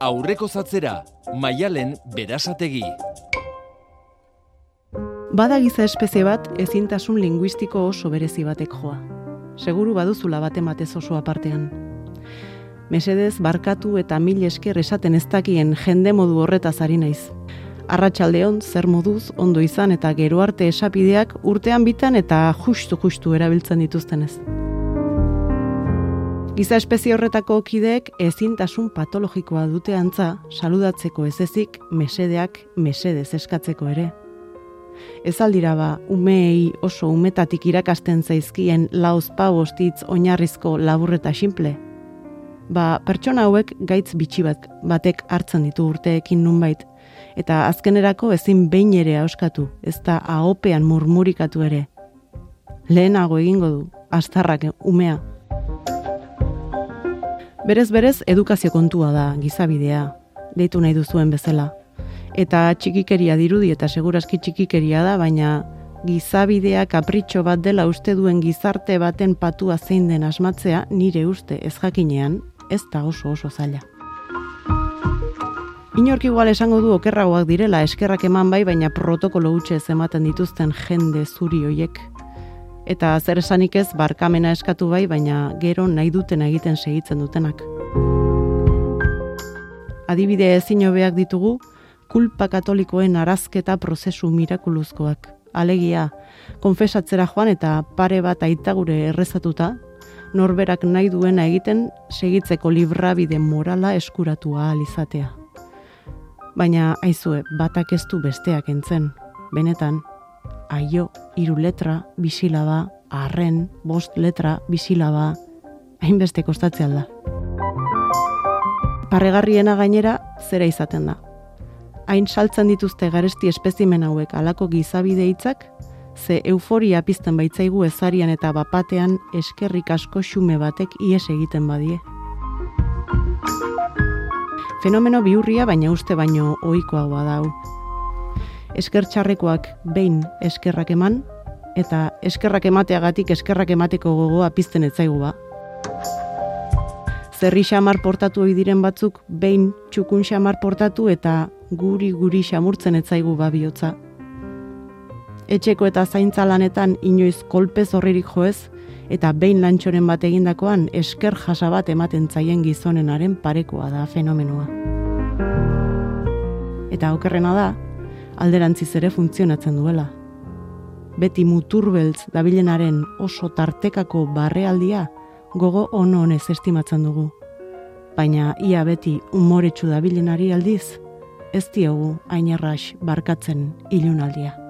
aurreko zatzera, maialen berasategi. Bada giza espezie bat ezintasun linguistiko oso berezi batek joa. Seguru baduzula bat ematez oso apartean. Mesedez, barkatu eta mil esker esaten ez dakien jende modu horretaz ari naiz. Arratxaldeon, zer moduz, ondo izan eta gero arte esapideak urtean bitan eta justu-justu erabiltzen dituztenez. Giza espezie horretako kideek ezintasun patologikoa dute antza, saludatzeko ez ezik, mesedeak mesedez eskatzeko ere. Ez aldira ba, umeei oso umetatik irakasten zaizkien lauz pabostitz oinarrizko laburreta simple. Ba, pertsona hauek gaitz bitxi bat batek hartzen ditu urteekin nunbait, eta azkenerako ezin behin ere auskatu, ez da ahopean murmurikatu ere. Lehenago egingo du, astarrak umea. Berez berez edukazio kontua da gizabidea, deitu nahi duzuen bezala. Eta txikikeria dirudi eta segurazki txikikeria da, baina gizabidea kapritxo bat dela uste duen gizarte baten patua zein den asmatzea nire uste ez jakinean, ez da oso oso zaila. Inork igual esango du okerragoak direla eskerrak eman bai, baina protokolo hutsa ez ematen dituzten jende zuri hoiek. Eta zer esanik ez barkamena eskatu bai, baina gero nahi duten egiten segitzen dutenak. Adibide ezin hobeak ditugu, kulpa katolikoen arazketa prozesu mirakuluzkoak. Alegia, konfesatzera joan eta pare bat aitagure errezatuta, norberak nahi duena egiten segitzeko librabide morala eskuratu ahal izatea. Baina aizue, batak ez du besteak entzen. Benetan, aio, hiru letra, bisilaba, arren, bost letra, bisilaba, hainbeste kostatzea da. Parregarriena gainera, zera izaten da. Hain saltzen dituzte garesti espezimen hauek alako gizabide hitzak, ze euforia pizten baitzaigu ezarian eta bapatean eskerrik asko xume batek ies egiten badie. Fenomeno bihurria baina uste baino ohikoagoa da hau. Esker txarrekoak behin eskerrak eman eta eskerrak emateagatik eskerrak emateko gogoa pizten etzaigu ba. Zerri xamar portatu ohi diren batzuk behin txukun xamar portatu eta guri guri xamurtzen etzaigu ba bihotza. Etxeko eta zaintza lanetan inoiz kolpez horririk joez, eta behin lantxoren bat egindakoan esker jasa bat ematen zaien gizonenaren parekoa da fenomenoa. Eta okerrena da, alderantziz ere funtzionatzen duela. Beti muturbeltz dabilenaren oso tartekako barrealdia gogo ono honez estimatzen dugu. Baina ia beti umoretsu dabilenari aldiz, ez diogu ainerrax barkatzen ilunaldia.